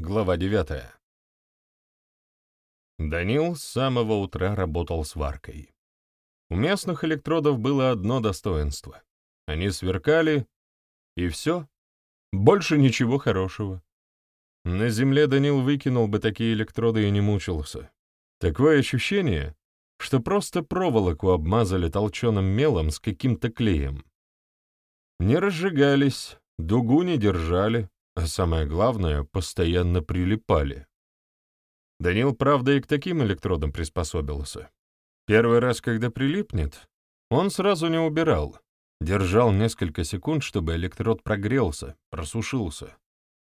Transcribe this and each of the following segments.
Глава 9. Данил с самого утра работал сваркой. У местных электродов было одно достоинство. Они сверкали, и все. Больше ничего хорошего. На земле Данил выкинул бы такие электроды и не мучился. Такое ощущение, что просто проволоку обмазали толченым мелом с каким-то клеем. Не разжигались, дугу не держали, а самое главное, постоянно прилипали. Данил, правда, и к таким электродам приспособился. Первый раз, когда прилипнет, он сразу не убирал, держал несколько секунд, чтобы электрод прогрелся, просушился.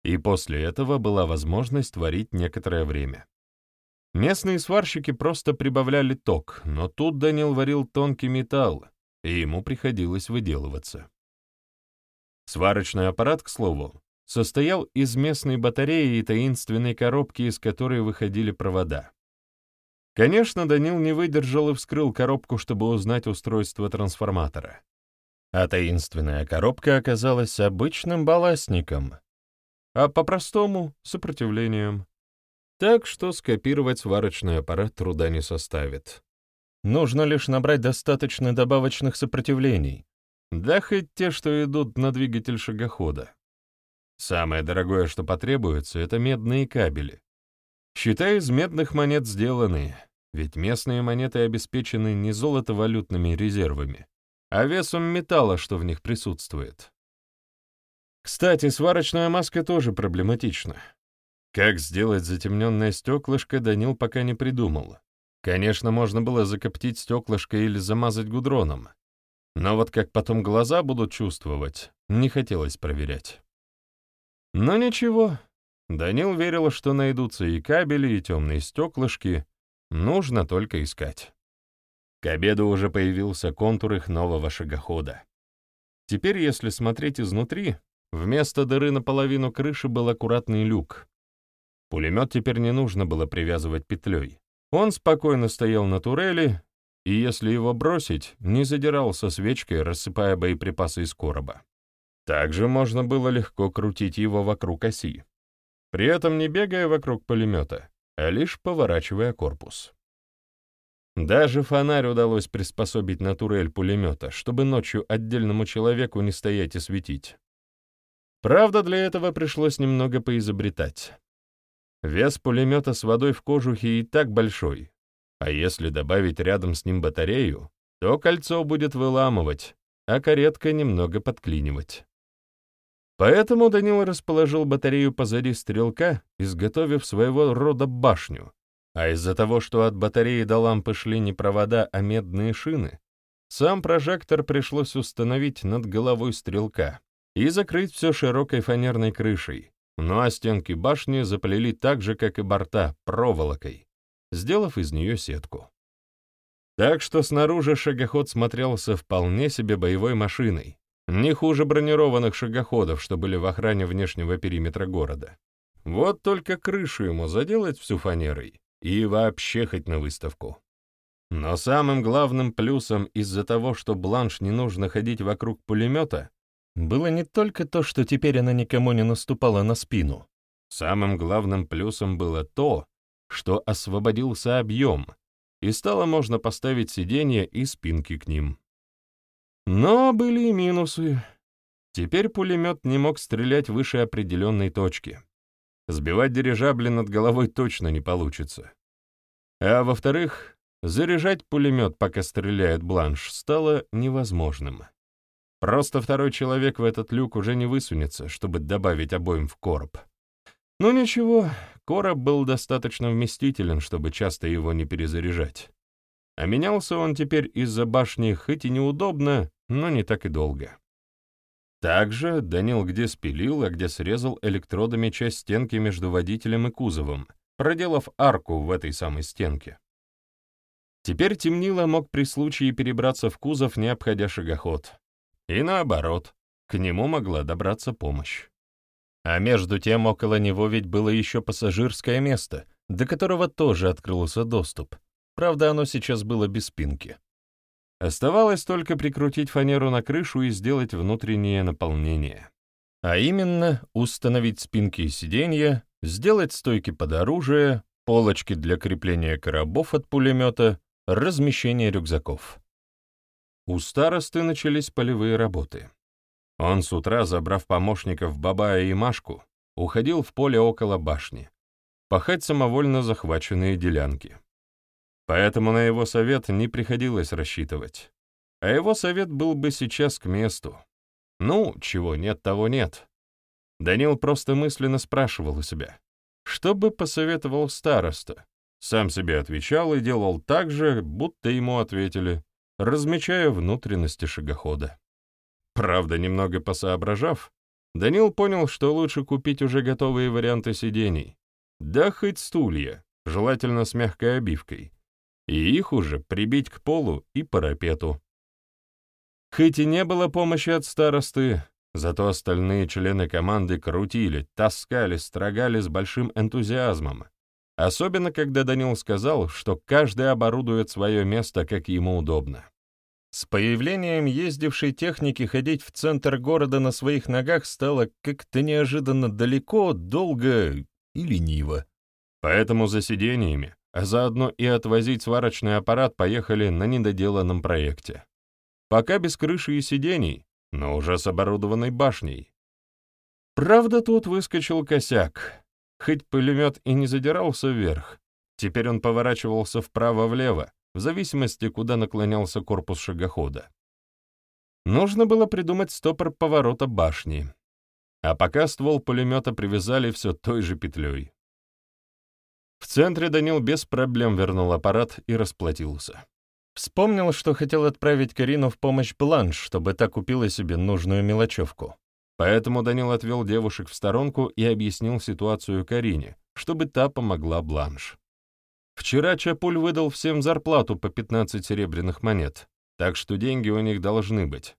И после этого была возможность варить некоторое время. Местные сварщики просто прибавляли ток, но тут Данил варил тонкий металл, и ему приходилось выделываться. Сварочный аппарат, к слову, состоял из местной батареи и таинственной коробки, из которой выходили провода. Конечно, Данил не выдержал и вскрыл коробку, чтобы узнать устройство трансформатора. А таинственная коробка оказалась обычным балластником, а по-простому — сопротивлением. Так что скопировать сварочный аппарат труда не составит. Нужно лишь набрать достаточно добавочных сопротивлений, да хоть те, что идут на двигатель шагохода. Самое дорогое, что потребуется, это медные кабели. Считай, из медных монет сделаны, ведь местные монеты обеспечены не золотовалютными резервами, а весом металла, что в них присутствует. Кстати, сварочная маска тоже проблематична. Как сделать затемненное стеклышко, Данил пока не придумал. Конечно, можно было закоптить стеклышко или замазать гудроном. Но вот как потом глаза будут чувствовать, не хотелось проверять. Но ничего, Данил верил, что найдутся и кабели, и темные стеклышки, нужно только искать. К обеду уже появился контур их нового шагохода. Теперь, если смотреть изнутри, вместо дыры наполовину крыши был аккуратный люк. Пулемет теперь не нужно было привязывать петлей. Он спокойно стоял на турели, и если его бросить, не задирался свечкой, рассыпая боеприпасы из короба. Также можно было легко крутить его вокруг оси, при этом не бегая вокруг пулемета, а лишь поворачивая корпус. Даже фонарь удалось приспособить на турель пулемета, чтобы ночью отдельному человеку не стоять и светить. Правда, для этого пришлось немного поизобретать. Вес пулемета с водой в кожухе и так большой, а если добавить рядом с ним батарею, то кольцо будет выламывать, а каретка немного подклинивать. Поэтому Данил расположил батарею позади стрелка, изготовив своего рода башню. А из-за того, что от батареи до лампы шли не провода, а медные шины, сам прожектор пришлось установить над головой стрелка и закрыть все широкой фанерной крышей, ну а стенки башни заплели так же, как и борта, проволокой, сделав из нее сетку. Так что снаружи шагоход смотрелся вполне себе боевой машиной, не хуже бронированных шагоходов, что были в охране внешнего периметра города. Вот только крышу ему заделать всю фанерой и вообще хоть на выставку. Но самым главным плюсом из-за того, что Бланш не нужно ходить вокруг пулемета, было не только то, что теперь она никому не наступала на спину. Самым главным плюсом было то, что освободился объем, и стало можно поставить сиденья и спинки к ним. Но были и минусы. Теперь пулемет не мог стрелять выше определенной точки. Сбивать дирижабли над головой точно не получится. А во-вторых, заряжать пулемет, пока стреляет бланш, стало невозможным. Просто второй человек в этот люк уже не высунется, чтобы добавить обоим в короб. Ну ничего, короб был достаточно вместителен, чтобы часто его не перезаряжать. А менялся он теперь из-за башни хоть и неудобно, но не так и долго. Также Данил где спилил, а где срезал электродами часть стенки между водителем и кузовом, проделав арку в этой самой стенке. Теперь темнило мог при случае перебраться в кузов, не обходя шагоход. И наоборот, к нему могла добраться помощь. А между тем около него ведь было еще пассажирское место, до которого тоже открылся доступ. Правда, оно сейчас было без спинки. Оставалось только прикрутить фанеру на крышу и сделать внутреннее наполнение. А именно, установить спинки и сиденья, сделать стойки под оружие, полочки для крепления коробов от пулемета, размещение рюкзаков. У старосты начались полевые работы. Он с утра, забрав помощников Бабая и Машку, уходил в поле около башни, пахать самовольно захваченные делянки. Поэтому на его совет не приходилось рассчитывать. А его совет был бы сейчас к месту. Ну, чего нет, того нет. Данил просто мысленно спрашивал у себя, что бы посоветовал староста. Сам себе отвечал и делал так же, будто ему ответили, размечая внутренности шагохода. Правда, немного посоображав, Данил понял, что лучше купить уже готовые варианты сидений. Да хоть стулья, желательно с мягкой обивкой. И их уже прибить к полу и парапету. Хоть и не было помощи от старосты, зато остальные члены команды крутили, таскали, строгали с большим энтузиазмом. Особенно, когда Данил сказал, что каждый оборудует свое место, как ему удобно. С появлением ездившей техники ходить в центр города на своих ногах стало как-то неожиданно далеко, долго и лениво. Поэтому за сидениями, а заодно и отвозить сварочный аппарат поехали на недоделанном проекте. Пока без крыши и сидений, но уже с оборудованной башней. Правда, тут выскочил косяк. Хоть пулемет и не задирался вверх, теперь он поворачивался вправо-влево, в зависимости, куда наклонялся корпус шагохода. Нужно было придумать стопор поворота башни. А пока ствол пулемета привязали все той же петлей. В центре Данил без проблем вернул аппарат и расплатился. Вспомнил, что хотел отправить Карину в помощь Бланш, чтобы та купила себе нужную мелочевку. Поэтому Данил отвел девушек в сторонку и объяснил ситуацию Карине, чтобы та помогла Бланш. Вчера Чапуль выдал всем зарплату по 15 серебряных монет, так что деньги у них должны быть.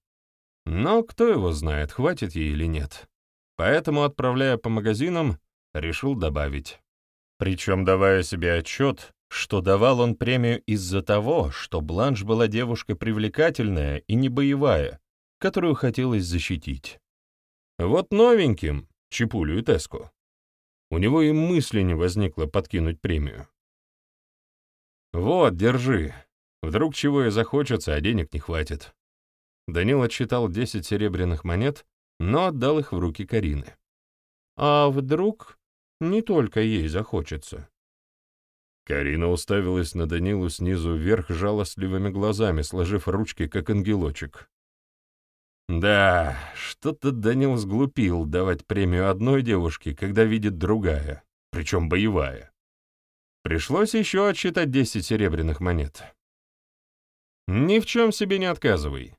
Но кто его знает, хватит ей или нет. Поэтому, отправляя по магазинам, решил добавить. Причем давая себе отчет, что давал он премию из-за того, что Бланш была девушка привлекательная и не боевая, которую хотелось защитить. Вот новеньким, Чепулю и Теску, у него и мысли не возникло подкинуть премию. «Вот, держи. Вдруг чего и захочется, а денег не хватит». Данил отсчитал десять серебряных монет, но отдал их в руки Карины. «А вдруг не только ей захочется?» Карина уставилась на Данилу снизу вверх жалостливыми глазами, сложив ручки, как ангелочек. Да, что-то Данил сглупил давать премию одной девушке, когда видит другая, причем боевая. Пришлось еще отсчитать десять серебряных монет. Ни в чем себе не отказывай.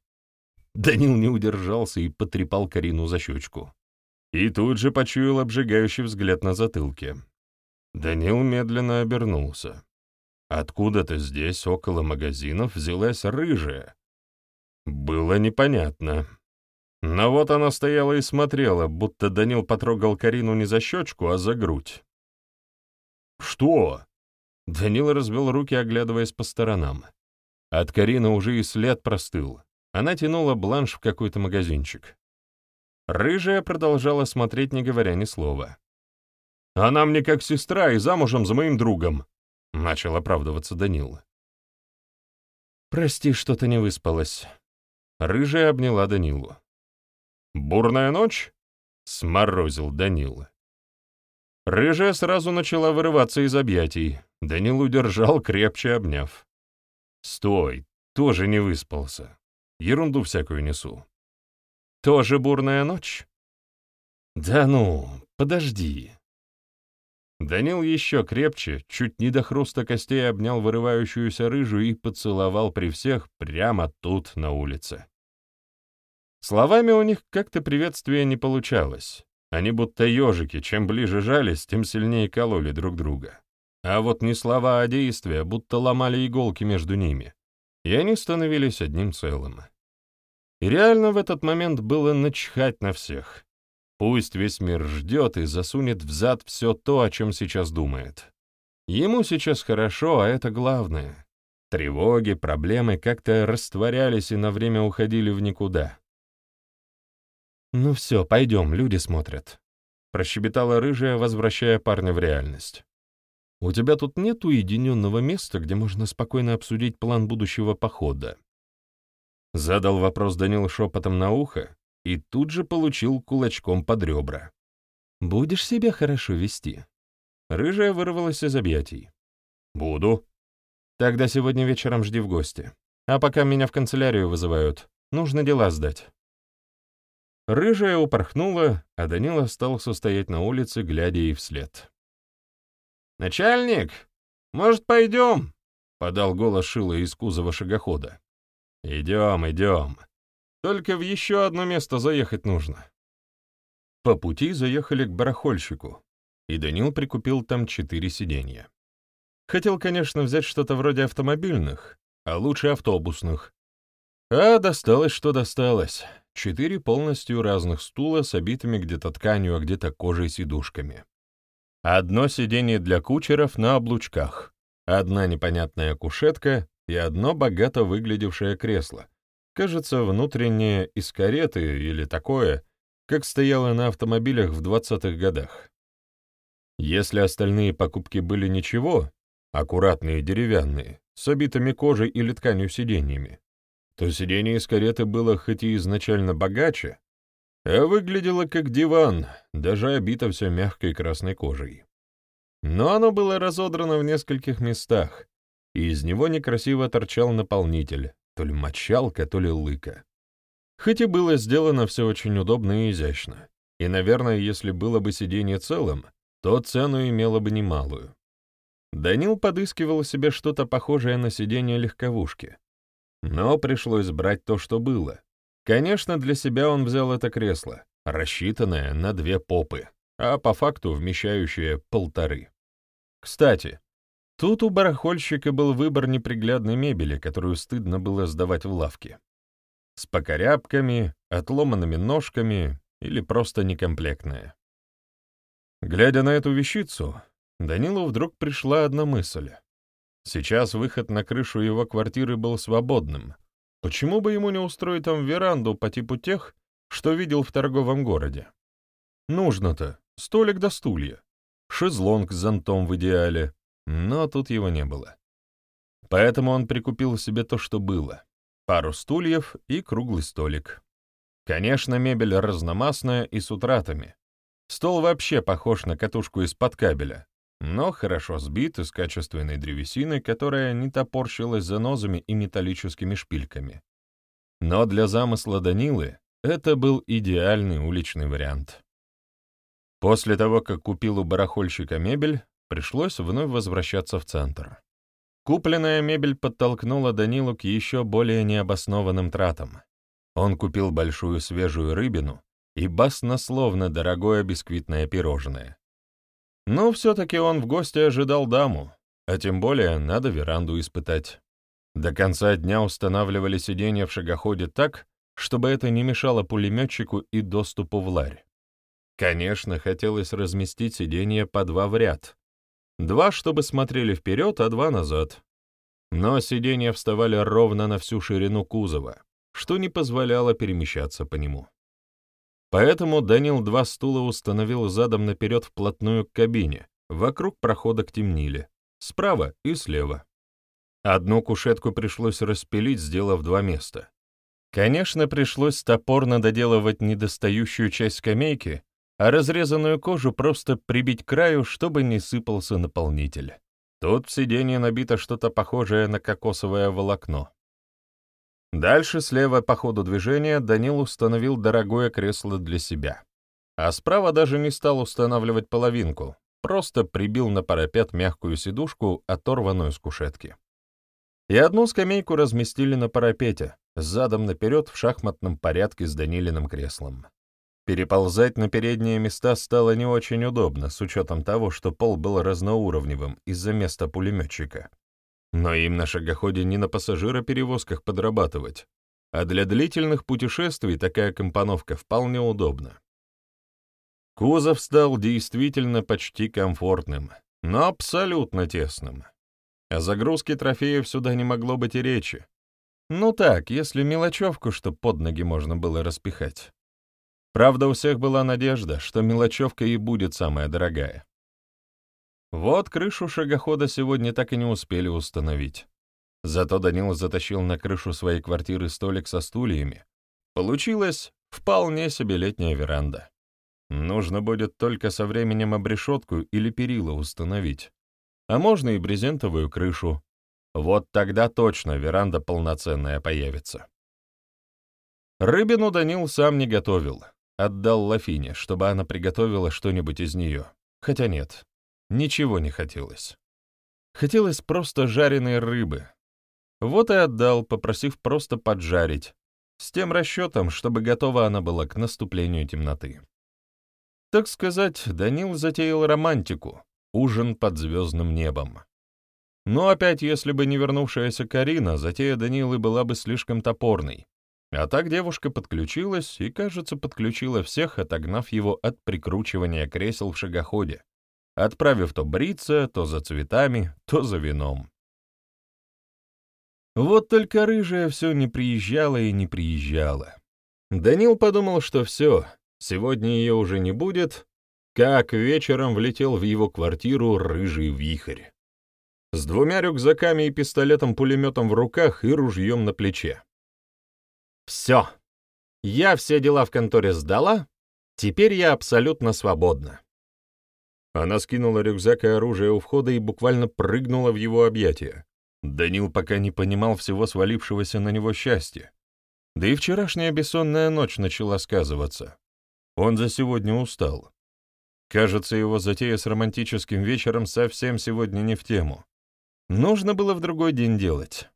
Данил не удержался и потрепал Карину за щечку. И тут же почуял обжигающий взгляд на затылке. Данил медленно обернулся. Откуда-то здесь, около магазинов, взялась рыжая. Было непонятно. Но вот она стояла и смотрела, будто Данил потрогал Карину не за щечку, а за грудь. «Что?» Данила развел руки, оглядываясь по сторонам. От Карины уже и след простыл. Она тянула бланш в какой-то магазинчик. Рыжая продолжала смотреть, не говоря ни слова. «Она мне как сестра и замужем за моим другом», — начал оправдываться Данила. «Прости, что-то не выспалась». Рыжая обняла Данилу. «Бурная ночь?» — сморозил Данила. Рыжая сразу начала вырываться из объятий. Данил удержал, крепче обняв. «Стой, тоже не выспался. Ерунду всякую несу». «Тоже бурная ночь?» «Да ну, подожди». Данил еще крепче, чуть не до хруста костей обнял вырывающуюся рыжую и поцеловал при всех прямо тут, на улице. Словами у них как-то приветствия не получалось. Они будто ежики, чем ближе жались, тем сильнее кололи друг друга. А вот не слова, а действия, будто ломали иголки между ними. И они становились одним целым. И реально в этот момент было начхать на всех. Пусть весь мир ждет и засунет в зад все то, о чем сейчас думает. Ему сейчас хорошо, а это главное. Тревоги, проблемы как-то растворялись и на время уходили в никуда. «Ну все, пойдем, люди смотрят». — прощебетала рыжая, возвращая парня в реальность. «У тебя тут нет уединенного места, где можно спокойно обсудить план будущего похода?» Задал вопрос Данил шепотом на ухо и тут же получил кулачком под ребра. «Будешь себя хорошо вести?» Рыжая вырвалась из объятий. «Буду». «Тогда сегодня вечером жди в гости. А пока меня в канцелярию вызывают, нужно дела сдать». Рыжая упорхнула, а Данил остался стоять на улице, глядя ей вслед. «Начальник, может, пойдем?» — подал голос Шила из кузова шагохода. «Идем, идем. Только в еще одно место заехать нужно». По пути заехали к барахольщику, и Данил прикупил там четыре сиденья. Хотел, конечно, взять что-то вроде автомобильных, а лучше автобусных. А досталось, что досталось. Четыре полностью разных стула с обитыми где-то тканью, а где-то кожей сидушками. Одно сиденье для кучеров на облучках, одна непонятная кушетка и одно богато выглядевшее кресло. Кажется, внутреннее из кареты или такое, как стояло на автомобилях в 20-х годах. Если остальные покупки были ничего, аккуратные деревянные, с обитыми кожей или тканью сиденьями, то сиденье из кареты было хоть и изначально богаче, а выглядело как диван, даже обито все мягкой красной кожей. Но оно было разодрано в нескольких местах, и из него некрасиво торчал наполнитель, то ли мочалка, то ли лыка. Хоть и было сделано все очень удобно и изящно, и, наверное, если было бы сиденье целым, то цену имело бы немалую. Данил подыскивал себе что-то похожее на сиденье легковушки, но пришлось брать то, что было. Конечно, для себя он взял это кресло, рассчитанное на две попы, а по факту вмещающее полторы. Кстати, тут у барахольщика был выбор неприглядной мебели, которую стыдно было сдавать в лавке. С покорябками, отломанными ножками или просто некомплектная. Глядя на эту вещицу, Данилу вдруг пришла одна мысль. Сейчас выход на крышу его квартиры был свободным. Почему бы ему не устроить там веранду по типу тех, что видел в торговом городе? Нужно-то столик до стулья, шезлонг с зонтом в идеале, но тут его не было. Поэтому он прикупил себе то, что было — пару стульев и круглый столик. Конечно, мебель разномастная и с утратами. Стол вообще похож на катушку из-под кабеля, но хорошо сбит из качественной древесины, которая не топорщилась занозами и металлическими шпильками. Но для замысла Данилы это был идеальный уличный вариант. После того, как купил у барахольщика мебель, пришлось вновь возвращаться в центр. Купленная мебель подтолкнула Данилу к еще более необоснованным тратам. Он купил большую свежую рыбину и баснословно дорогое бисквитное пирожное. Но все-таки он в гости ожидал даму, а тем более надо веранду испытать. До конца дня устанавливали сиденья в шагоходе так, чтобы это не мешало пулеметчику и доступу в ларь. Конечно, хотелось разместить сиденья по два в ряд. Два, чтобы смотрели вперед, а два назад. Но сиденья вставали ровно на всю ширину кузова, что не позволяло перемещаться по нему. Поэтому Данил два стула установил задом наперед вплотную к кабине, вокруг прохода к темниле, справа и слева. Одну кушетку пришлось распилить, сделав два места. Конечно, пришлось топорно доделывать недостающую часть скамейки, а разрезанную кожу просто прибить к краю, чтобы не сыпался наполнитель. Тут в сиденье набито что-то похожее на кокосовое волокно. Дальше слева по ходу движения Данил установил дорогое кресло для себя. А справа даже не стал устанавливать половинку, просто прибил на парапет мягкую сидушку, оторванную с кушетки. И одну скамейку разместили на парапете, задом наперед в шахматном порядке с Данилиным креслом. Переползать на передние места стало не очень удобно, с учетом того, что пол был разноуровневым из-за места пулеметчика. Но им на шагоходе не на пассажироперевозках подрабатывать, а для длительных путешествий такая компоновка вполне удобна. Кузов стал действительно почти комфортным, но абсолютно тесным. О загрузке трофеев сюда не могло быть и речи. Ну так, если мелочевку, что под ноги можно было распихать. Правда, у всех была надежда, что мелочевка и будет самая дорогая. Вот крышу шагохода сегодня так и не успели установить. Зато Данил затащил на крышу своей квартиры столик со стульями. Получилась вполне себе летняя веранда. Нужно будет только со временем обрешетку или перила установить. А можно и брезентовую крышу. Вот тогда точно веранда полноценная появится. Рыбину Данил сам не готовил. Отдал Лафине, чтобы она приготовила что-нибудь из нее. Хотя нет, ничего не хотелось. Хотелось просто жареной рыбы. Вот и отдал, попросив просто поджарить, с тем расчетом, чтобы готова она была к наступлению темноты. Так сказать, Данил затеял романтику, ужин под звездным небом. Но опять, если бы не вернувшаяся Карина, затея Данилы была бы слишком топорной. А так девушка подключилась и, кажется, подключила всех, отогнав его от прикручивания кресел в шагоходе, отправив то бриться, то за цветами, то за вином. Вот только рыжая все не приезжала и не приезжала. Данил подумал, что все, сегодня ее уже не будет, как вечером влетел в его квартиру рыжий вихрь. С двумя рюкзаками и пистолетом-пулеметом в руках и ружьем на плече. «Все. Я все дела в конторе сдала. Теперь я абсолютно свободна». Она скинула рюкзак и оружие у входа и буквально прыгнула в его объятия. Данил пока не понимал всего свалившегося на него счастья. Да и вчерашняя бессонная ночь начала сказываться. Он за сегодня устал. Кажется, его затея с романтическим вечером совсем сегодня не в тему. Нужно было в другой день делать.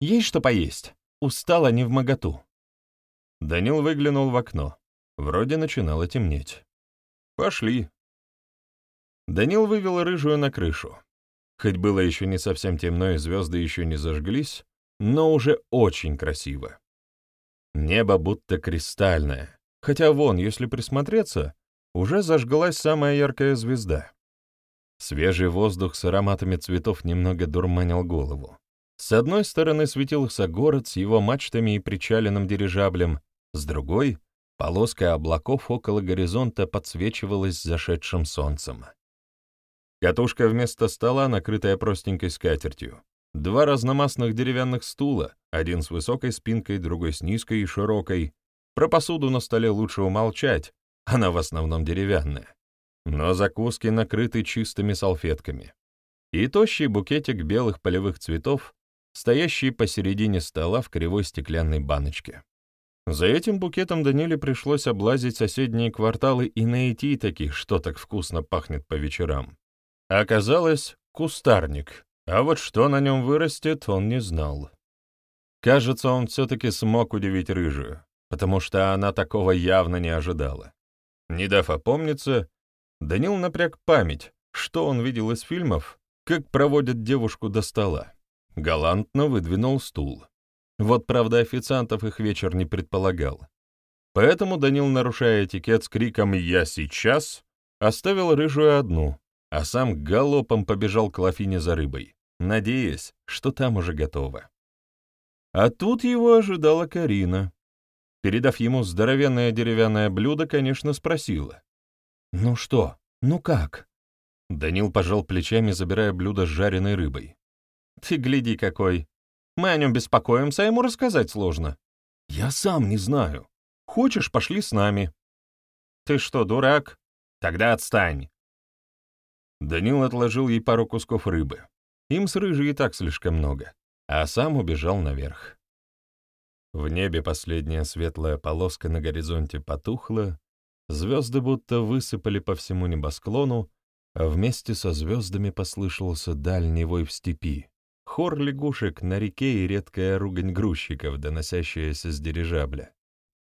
«Есть что поесть? Устала не в моготу». Данил выглянул в окно. Вроде начинало темнеть. «Пошли». Данил вывел рыжую на крышу. Хоть было еще не совсем темно и звезды еще не зажглись, но уже очень красиво. Небо будто кристальное, хотя вон, если присмотреться, уже зажглась самая яркая звезда. Свежий воздух с ароматами цветов немного дурманил голову. С одной стороны светился город с его мачтами и причаленным дирижаблем, с другой — полоска облаков около горизонта подсвечивалась зашедшим солнцем. Катушка вместо стола, накрытая простенькой скатертью. Два разномастных деревянных стула, один с высокой спинкой, другой с низкой и широкой. Про посуду на столе лучше умолчать, она в основном деревянная. Но закуски накрыты чистыми салфетками. И тощий букетик белых полевых цветов, стоящий посередине стола в кривой стеклянной баночке. За этим букетом Даниле пришлось облазить соседние кварталы и найти таких, что так вкусно пахнет по вечерам. Оказалось, кустарник, а вот что на нем вырастет, он не знал. Кажется, он все-таки смог удивить рыжую, потому что она такого явно не ожидала. Не дав опомниться, Данил напряг память, что он видел из фильмов, как проводят девушку до стола. Галантно выдвинул стул. Вот, правда, официантов их вечер не предполагал. Поэтому Данил, нарушая этикет с криком «Я сейчас!», оставил рыжую одну, а сам галопом побежал к Лафине за рыбой, надеясь, что там уже готово. А тут его ожидала Карина. Передав ему здоровенное деревянное блюдо, конечно, спросила. «Ну что? Ну как?» Данил пожал плечами, забирая блюдо с жареной рыбой. «Ты гляди какой! Мы о нем беспокоимся, а ему рассказать сложно». «Я сам не знаю. Хочешь, пошли с нами». «Ты что, дурак? Тогда отстань. Данил отложил ей пару кусков рыбы. Им с рыжей и так слишком много, а сам убежал наверх. В небе последняя светлая полоска на горизонте потухла, звезды будто высыпали по всему небосклону, а вместе со звездами послышался дальний вой в степи, хор лягушек на реке и редкая ругань грузчиков, доносящаяся с дирижабля.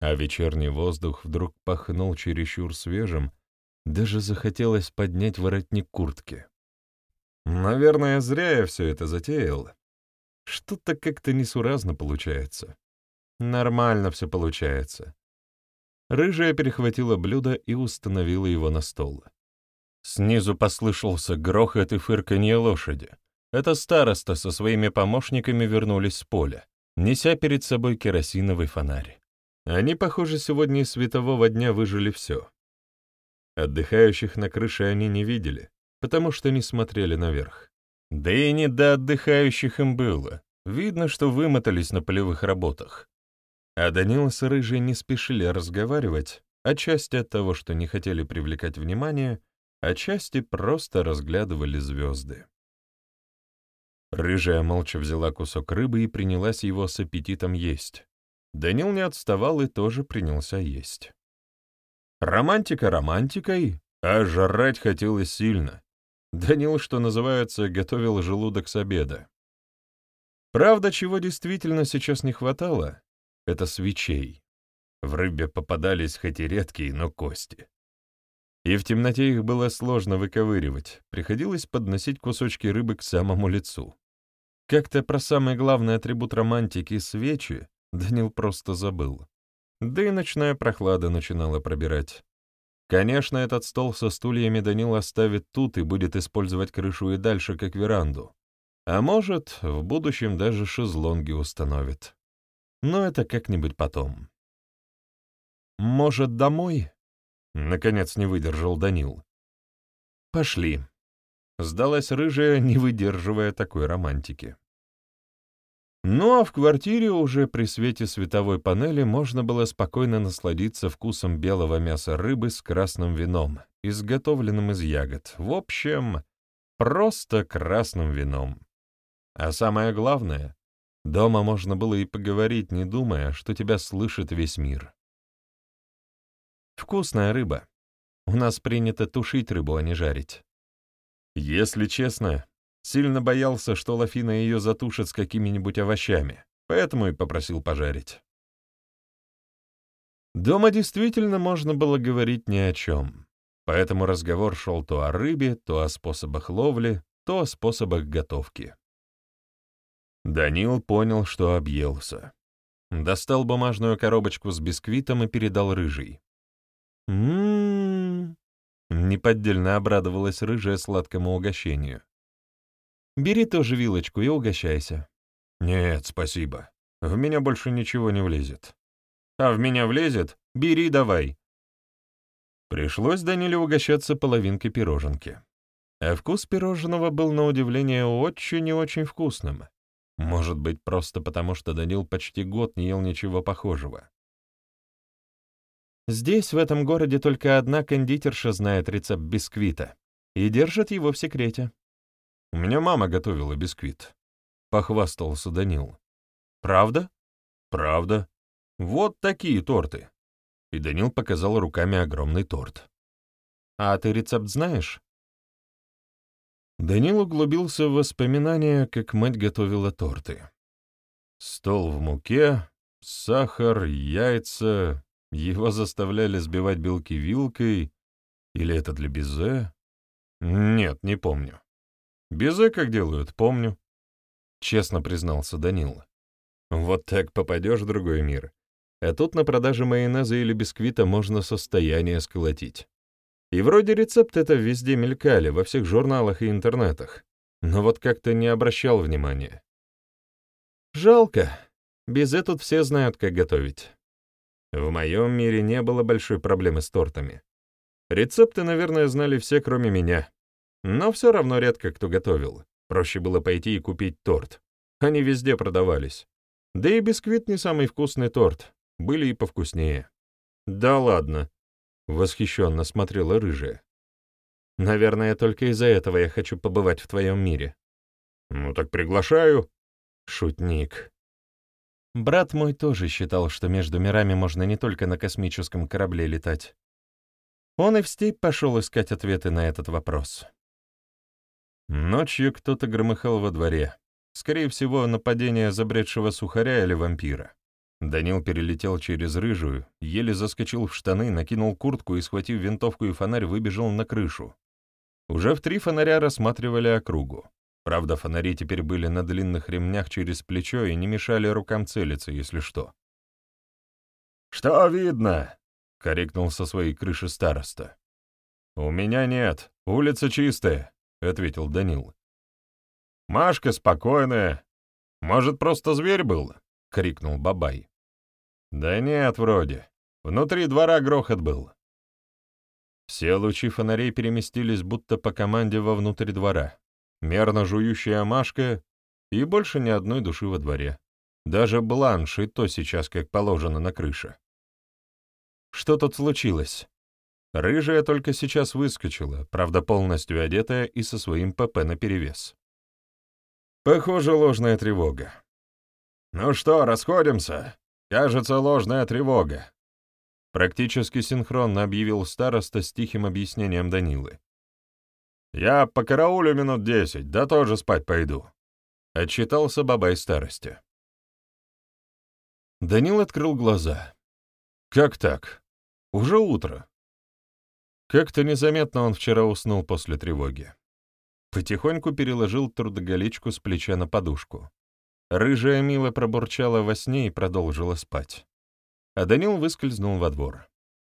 А вечерний воздух вдруг пахнул чересчур свежим, даже захотелось поднять воротник куртки. Наверное, зря я все это затеял. Что-то как-то несуразно получается. Нормально все получается. Рыжая перехватила блюдо и установила его на стол. Снизу послышался грохот и фырканье лошади. Это староста со своими помощниками вернулись с поля, неся перед собой керосиновый фонарь. Они, похоже, сегодня из светового дня выжили все. Отдыхающих на крыше они не видели, потому что не смотрели наверх. Да и не до отдыхающих им было. Видно, что вымотались на полевых работах. А Данила с Рыжей не спешили разговаривать, отчасти от того, что не хотели привлекать внимание, отчасти просто разглядывали звезды. Рыжая молча взяла кусок рыбы и принялась его с аппетитом есть. Данил не отставал и тоже принялся есть. Романтика романтикой, а жрать хотелось сильно. Данил, что называется, готовил желудок с обеда. Правда, чего действительно сейчас не хватало, это свечей. В рыбе попадались хоть и редкие, но кости. И в темноте их было сложно выковыривать, приходилось подносить кусочки рыбы к самому лицу. Как-то про самый главный атрибут романтики — свечи — Данил просто забыл. Да и ночная прохлада начинала пробирать. Конечно, этот стол со стульями Данил оставит тут и будет использовать крышу и дальше, как веранду. А может, в будущем даже шезлонги установит. Но это как-нибудь потом. «Может, домой?» — наконец не выдержал Данил. «Пошли», — сдалась рыжая, не выдерживая такой романтики. Ну а в квартире уже при свете световой панели можно было спокойно насладиться вкусом белого мяса рыбы с красным вином, изготовленным из ягод. В общем, просто красным вином. А самое главное, дома можно было и поговорить, не думая, что тебя слышит весь мир. Вкусная рыба. У нас принято тушить рыбу, а не жарить. Если честно, Сильно боялся, что Лафина ее затушит с какими-нибудь овощами, поэтому и попросил пожарить. Дома действительно можно было говорить ни о чем, поэтому разговор шел то о рыбе, то о способах ловли, то о способах готовки. Данил понял, что объелся. Достал бумажную коробочку с бисквитом и передал рыжий. «М-м-м!» Неподдельно обрадовалась рыжая сладкому угощению. Бери тоже вилочку и угощайся». «Нет, спасибо. В меня больше ничего не влезет». «А в меня влезет? Бери давай». Пришлось Даниле угощаться половинкой пироженки. А вкус пирожного был, на удивление, очень и очень вкусным. Может быть, просто потому, что Данил почти год не ел ничего похожего. Здесь, в этом городе, только одна кондитерша знает рецепт бисквита и держит его в секрете. У меня мама готовила бисквит. Похвастался Данил. Правда? Правда. Вот такие торты. И Данил показал руками огромный торт. А ты рецепт знаешь? Данил углубился в воспоминания, как мать готовила торты. Стол в муке, сахар, яйца. Его заставляли сбивать белки вилкой. Или это для безе? Нет, не помню. Безе как делают, помню. Честно признался Данил. Вот так попадешь в другой мир. А тут на продаже майонеза или бисквита можно состояние сколотить. И вроде рецепты это везде мелькали, во всех журналах и интернетах. Но вот как-то не обращал внимания. Жалко. Безе тут все знают, как готовить. В моем мире не было большой проблемы с тортами. Рецепты, наверное, знали все, кроме меня. Но все равно редко кто готовил. Проще было пойти и купить торт. Они везде продавались. Да и бисквит не самый вкусный торт. Были и повкуснее. «Да ладно», — восхищенно смотрела рыжая. «Наверное, только из-за этого я хочу побывать в твоем мире». «Ну так приглашаю». «Шутник». Брат мой тоже считал, что между мирами можно не только на космическом корабле летать. Он и в степь пошел искать ответы на этот вопрос. Ночью кто-то громыхал во дворе. Скорее всего, нападение забредшего сухаря или вампира. Данил перелетел через рыжую, еле заскочил в штаны, накинул куртку и, схватив винтовку и фонарь, выбежал на крышу. Уже в три фонаря рассматривали округу. Правда, фонари теперь были на длинных ремнях через плечо и не мешали рукам целиться, если что. «Что видно?» — коррекнул со своей крыши староста. «У меня нет, улица чистая», — ответил Данил. «Машка спокойная. Может, просто зверь был?» — крикнул Бабай. Да нет, вроде. Внутри двора грохот был. Все лучи фонарей переместились будто по команде вовнутрь двора. Мерно жующая Машка и больше ни одной души во дворе. Даже бланш и то сейчас как положено на крыше. Что тут случилось? Рыжая только сейчас выскочила, правда, полностью одетая и со своим ПП наперевес. Похоже, ложная тревога. «Ну что, расходимся? Кажется, ложная тревога», Практически синхронно объявил староста с тихим объяснением Данилы. «Я по караулю минут десять, да тоже спать пойду», — отчитался бабай старости. Данил открыл глаза. «Как так? Уже утро». Как-то незаметно он вчера уснул после тревоги. Потихоньку переложил трудоголичку с плеча на подушку. Рыжая мило пробурчала во сне и продолжила спать. А Данил выскользнул во двор.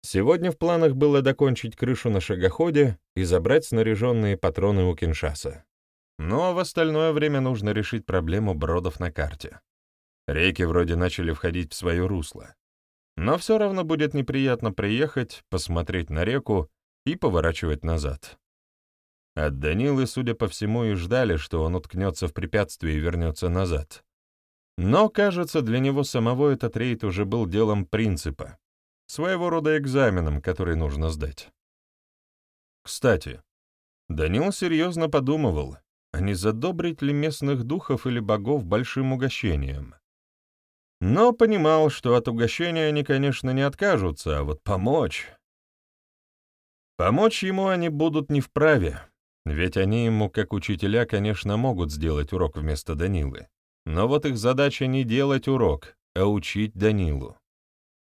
Сегодня в планах было докончить крышу на шагоходе и забрать снаряженные патроны у Киншаса. А в остальное время нужно решить проблему бродов на карте. Реки вроде начали входить в свое русло. Но все равно будет неприятно приехать, посмотреть на реку и поворачивать назад. От Данилы, судя по всему, и ждали, что он уткнется в препятствие и вернется назад. Но, кажется, для него самого этот рейд уже был делом принципа, своего рода экзаменом, который нужно сдать. Кстати, Данил серьезно подумывал, а не задобрить ли местных духов или богов большим угощением. Но понимал, что от угощения они, конечно, не откажутся, а вот помочь... Помочь ему они будут не вправе, ведь они ему, как учителя, конечно, могут сделать урок вместо Данилы. Но вот их задача не делать урок, а учить Данилу.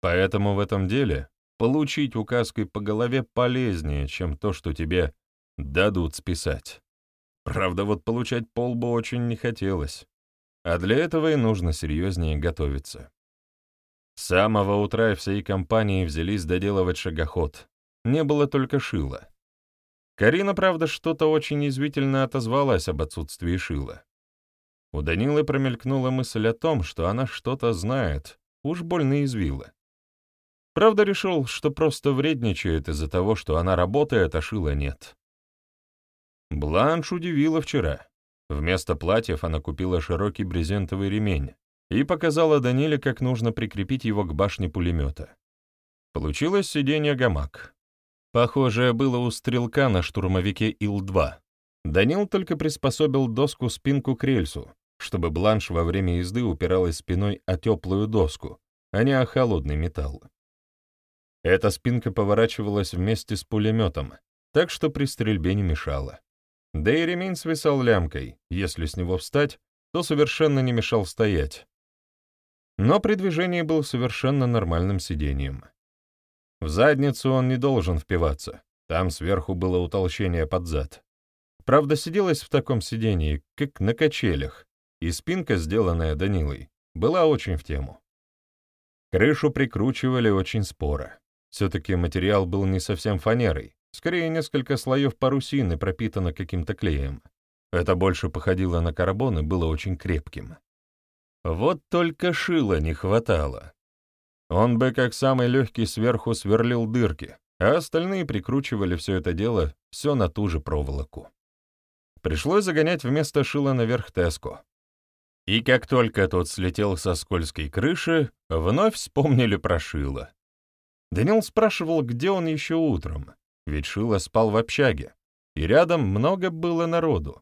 Поэтому в этом деле получить указкой по голове полезнее, чем то, что тебе дадут списать. Правда, вот получать полбу очень не хотелось. А для этого и нужно серьезнее готовиться. С самого утра всей компании взялись доделывать шагоход. Не было только шила. Карина, правда, что-то очень извительно отозвалась об отсутствии шила. У Данилы промелькнула мысль о том, что она что-то знает, уж больно извила. Правда, решил, что просто вредничает из-за того, что она работает, а шила нет. Бланш удивила вчера. Вместо платьев она купила широкий брезентовый ремень и показала Даниле, как нужно прикрепить его к башне пулемета. Получилось сиденье-гамак. Похожее было у стрелка на штурмовике Ил-2. Данил только приспособил доску-спинку к рельсу, чтобы бланш во время езды упиралась спиной о теплую доску, а не о холодный металл. Эта спинка поворачивалась вместе с пулеметом, так что при стрельбе не мешала. Да и ремень свисал лямкой, если с него встать, то совершенно не мешал стоять. Но при движении был совершенно нормальным сидением. В задницу он не должен впиваться, там сверху было утолщение под зад. Правда, сиделось в таком сидении, как на качелях, и спинка, сделанная Данилой, была очень в тему. Крышу прикручивали очень споро. Все-таки материал был не совсем фанерой, скорее несколько слоев парусины пропитано каким-то клеем. Это больше походило на карбон и было очень крепким. Вот только шила не хватало. Он бы, как самый легкий, сверху сверлил дырки, а остальные прикручивали все это дело все на ту же проволоку. Пришлось загонять вместо шила наверх Теско. И как только тот слетел со скользкой крыши, вновь вспомнили про Шила. Данил спрашивал, где он еще утром, ведь Шила спал в общаге, и рядом много было народу.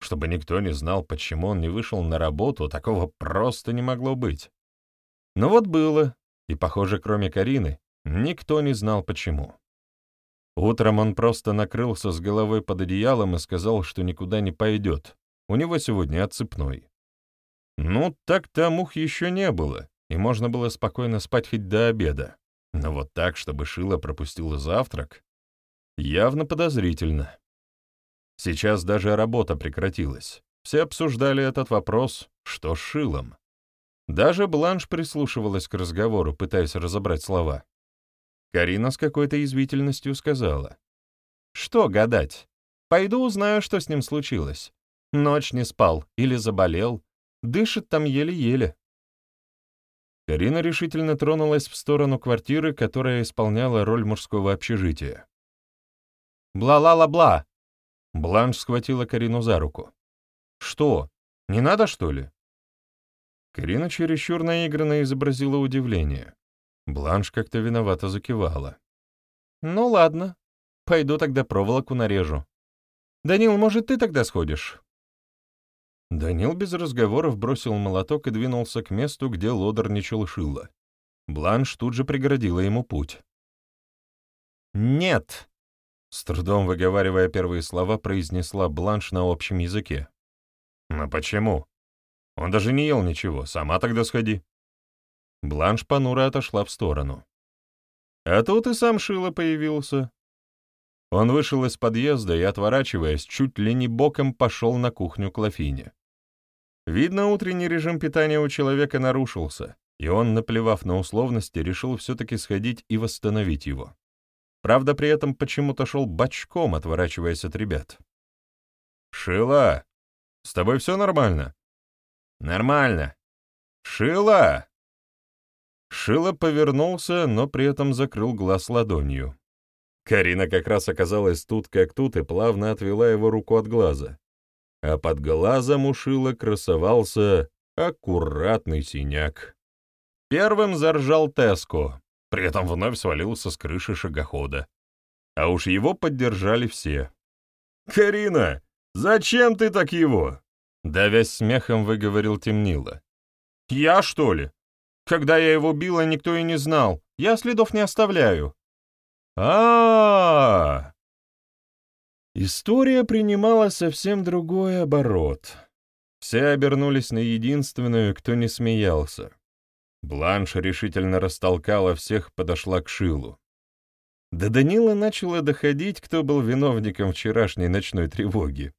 Чтобы никто не знал, почему он не вышел на работу, такого просто не могло быть. Но вот было, и, похоже, кроме Карины, никто не знал, почему. Утром он просто накрылся с головой под одеялом и сказал, что никуда не пойдет. У него сегодня отцепной. Ну, так-то мух еще не было, и можно было спокойно спать хоть до обеда. Но вот так, чтобы Шила пропустила завтрак, явно подозрительно. Сейчас даже работа прекратилась. Все обсуждали этот вопрос, что с Шилом. Даже Бланш прислушивалась к разговору, пытаясь разобрать слова. Карина с какой-то извительностью сказала. «Что гадать? Пойду узнаю, что с ним случилось. Ночь не спал или заболел, Дышит там еле-еле. Карина решительно тронулась в сторону квартиры, которая исполняла роль мужского общежития. «Бла-ла-ла-бла!» Бланш схватила Карину за руку. «Что, не надо, что ли?» Карина чересчур наигранно изобразила удивление. Бланш как-то виновато закивала. «Ну ладно, пойду тогда проволоку нарежу. Данил, может, ты тогда сходишь?» Данил без разговоров бросил молоток и двинулся к месту, где лодорничал Шилла. Бланш тут же преградила ему путь. «Нет!» — с трудом выговаривая первые слова, произнесла Бланш на общем языке. «Но почему? Он даже не ел ничего, сама тогда сходи». Бланш понуро отошла в сторону. А тут и сам Шило появился. Он вышел из подъезда и, отворачиваясь, чуть ли не боком пошел на кухню к Лафине. Видно, утренний режим питания у человека нарушился, и он, наплевав на условности, решил все-таки сходить и восстановить его. Правда, при этом почему-то шел бочком, отворачиваясь от ребят. «Шила, с тобой все нормально?» «Нормально». «Шила!» Шила повернулся, но при этом закрыл глаз ладонью. Карина как раз оказалась тут как тут и плавно отвела его руку от глаза а под глазом у Шила красовался аккуратный синяк. Первым заржал Теско, при этом вновь свалился с крыши шагохода. А уж его поддержали все. «Карина, зачем ты так его?» Давясь смехом, выговорил Темнила. «Я, что ли? Когда я его била, никто и не знал. Я следов не оставляю». А, -а, -а, История принимала совсем другой оборот. Все обернулись на единственную, кто не смеялся. Бланш решительно растолкала всех, подошла к Шилу. До Данила начало доходить, кто был виновником вчерашней ночной тревоги.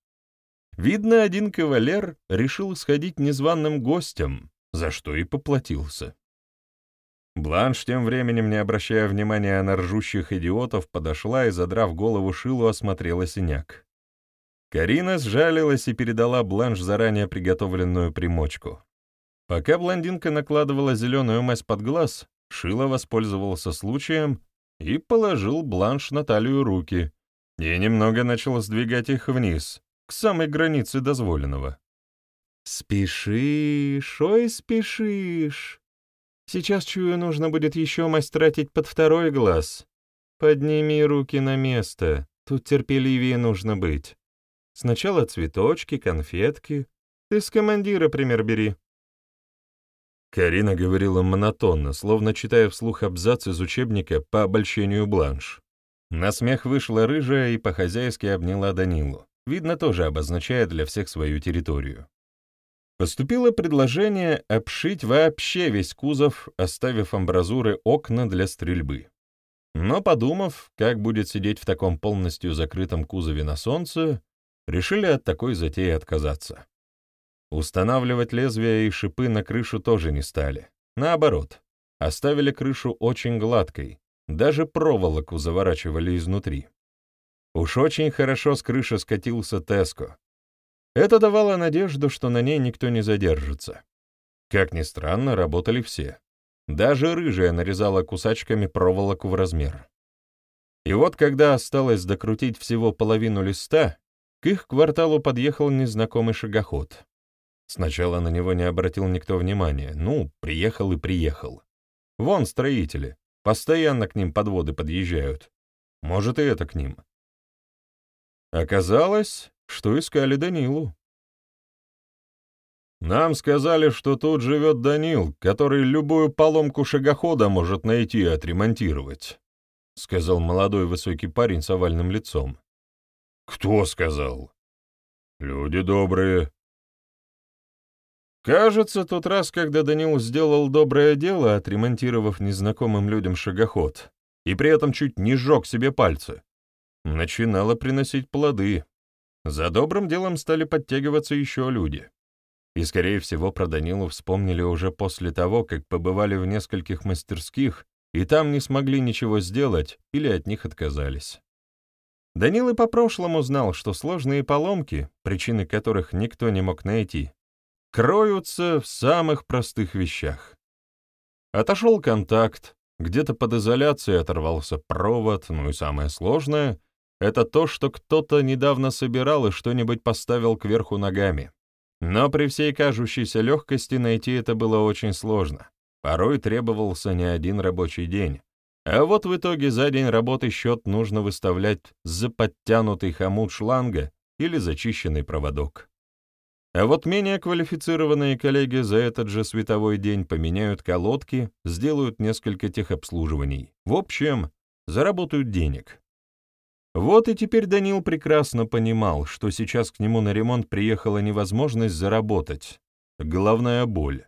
Видно, один кавалер решил сходить незваным гостем, за что и поплатился. Бланш, тем временем, не обращая внимания на ржущих идиотов, подошла и, задрав голову шилу, осмотрела синяк. Карина сжалилась и передала Бланш заранее приготовленную примочку. Пока блондинка накладывала зеленую мазь под глаз, Шила воспользовался случаем и положил Бланш на талию руки и немного начал сдвигать их вниз, к самой границе дозволенного. «Спешишь, ой, спешишь!» Сейчас, чую, нужно будет еще мазь тратить под второй глаз. Подними руки на место, тут терпеливее нужно быть. Сначала цветочки, конфетки. Ты с командира пример бери». Карина говорила монотонно, словно читая вслух абзац из учебника по обольщению бланш. На смех вышла рыжая и по-хозяйски обняла Данилу. Видно, тоже обозначая для всех свою территорию. Поступило предложение обшить вообще весь кузов, оставив амбразуры окна для стрельбы. Но подумав, как будет сидеть в таком полностью закрытом кузове на солнце, решили от такой затеи отказаться. Устанавливать лезвия и шипы на крышу тоже не стали. Наоборот, оставили крышу очень гладкой, даже проволоку заворачивали изнутри. Уж очень хорошо с крыши скатился Теско, это давало надежду, что на ней никто не задержится. Как ни странно, работали все. Даже рыжая нарезала кусачками проволоку в размер. И вот когда осталось докрутить всего половину листа, к их кварталу подъехал незнакомый шагоход. Сначала на него не обратил никто внимания. Ну, приехал и приехал. Вон строители. Постоянно к ним подводы подъезжают. Может, и это к ним. Оказалось, что искали Данилу. Нам сказали, что тут живет Данил, который любую поломку шагохода может найти и отремонтировать, — сказал молодой высокий парень с овальным лицом. Кто сказал? Люди добрые. Кажется, тот раз, когда Данил сделал доброе дело, отремонтировав незнакомым людям шагоход, и при этом чуть не сжег себе пальцы, начинало приносить плоды. За добрым делом стали подтягиваться еще люди. И, скорее всего, про Данилу вспомнили уже после того, как побывали в нескольких мастерских, и там не смогли ничего сделать или от них отказались. Данил и по-прошлому знал, что сложные поломки, причины которых никто не мог найти, кроются в самых простых вещах. Отошел контакт, где-то под изоляцией оторвался провод, ну и самое сложное — это то, что кто-то недавно собирал и что-нибудь поставил кверху ногами. Но при всей кажущейся легкости найти это было очень сложно. Порой требовался не один рабочий день. А вот в итоге за день работы счет нужно выставлять за подтянутый хомут шланга или зачищенный проводок. А вот менее квалифицированные коллеги за этот же световой день поменяют колодки, сделают несколько техобслуживаний. В общем, заработают денег. Вот и теперь Данил прекрасно понимал, что сейчас к нему на ремонт приехала невозможность заработать, головная боль.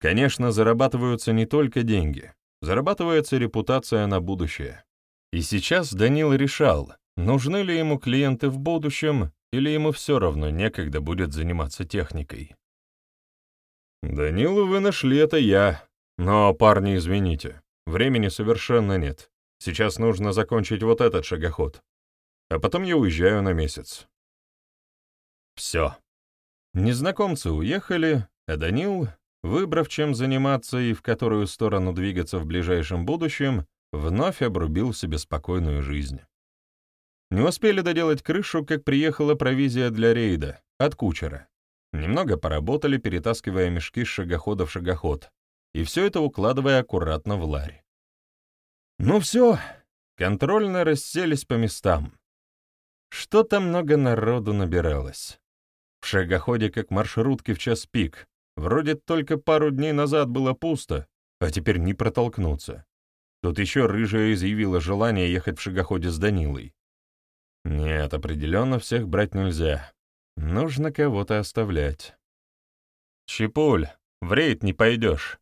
Конечно, зарабатываются не только деньги, зарабатывается репутация на будущее. И сейчас Данил решал, нужны ли ему клиенты в будущем, или ему все равно некогда будет заниматься техникой. «Данилу вы нашли, это я. Но, парни, извините, времени совершенно нет. Сейчас нужно закончить вот этот шагоход. А потом я уезжаю на месяц. Все. Незнакомцы уехали, а Данил, выбрав, чем заниматься и в которую сторону двигаться в ближайшем будущем, вновь обрубил себе спокойную жизнь. Не успели доделать крышу, как приехала провизия для рейда от кучера. Немного поработали, перетаскивая мешки с шагохода в шагоход, и все это укладывая аккуратно в ларь. Ну все, контрольно расселись по местам. Что-то много народу набиралось. В шагоходе как маршрутки в час пик. Вроде только пару дней назад было пусто, а теперь не протолкнуться. Тут еще рыжая изъявила желание ехать в шагоходе с Данилой. Нет, определенно всех брать нельзя. Нужно кого-то оставлять. Чепуль, в рейд не пойдешь.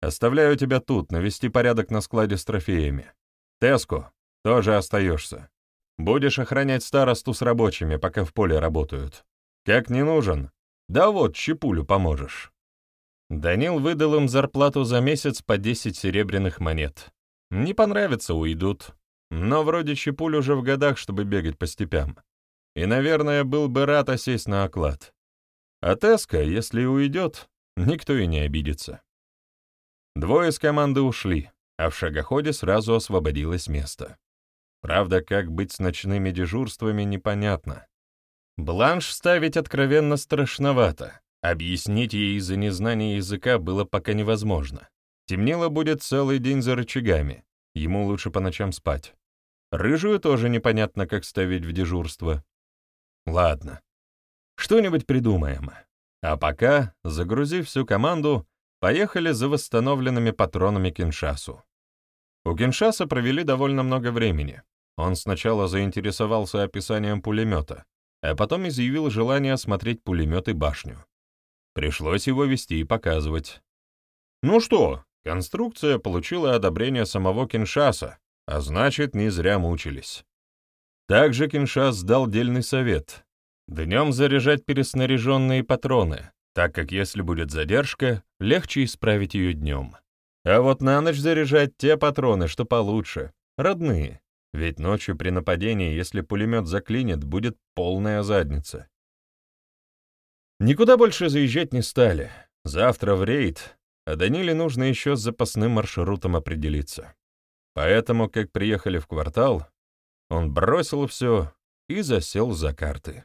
Оставляю тебя тут, навести порядок на складе с трофеями. Теску, тоже остаешься. Будешь охранять старосту с рабочими, пока в поле работают. Как не нужен, да вот, Чепулю поможешь». Данил выдал им зарплату за месяц по 10 серебряных монет. Не понравится, уйдут. Но вроде Чепуль уже в годах, чтобы бегать по степям. И, наверное, был бы рад осесть на оклад. А Теска, если уйдет, никто и не обидится. Двое из команды ушли, а в шагоходе сразу освободилось место. Правда, как быть с ночными дежурствами, непонятно. Бланш ставить откровенно страшновато. Объяснить ей из-за незнания языка было пока невозможно. Темнело будет целый день за рычагами. Ему лучше по ночам спать. Рыжую тоже непонятно, как ставить в дежурство. Ладно. Что-нибудь придумаем. А пока, загрузив всю команду, Поехали за восстановленными патронами Киншасу. У Киншаса провели довольно много времени. Он сначала заинтересовался описанием пулемета, а потом изъявил желание осмотреть пулемет и башню. Пришлось его вести и показывать. Ну что, конструкция получила одобрение самого Киншаса, а значит, не зря мучились. Также Киншас дал дельный совет. Днем заряжать переснаряженные патроны, так как если будет задержка, легче исправить ее днем. А вот на ночь заряжать те патроны, что получше, родные, ведь ночью при нападении, если пулемет заклинит, будет полная задница. Никуда больше заезжать не стали. Завтра в рейд, а Даниле нужно еще с запасным маршрутом определиться. Поэтому, как приехали в квартал, он бросил все и засел за карты.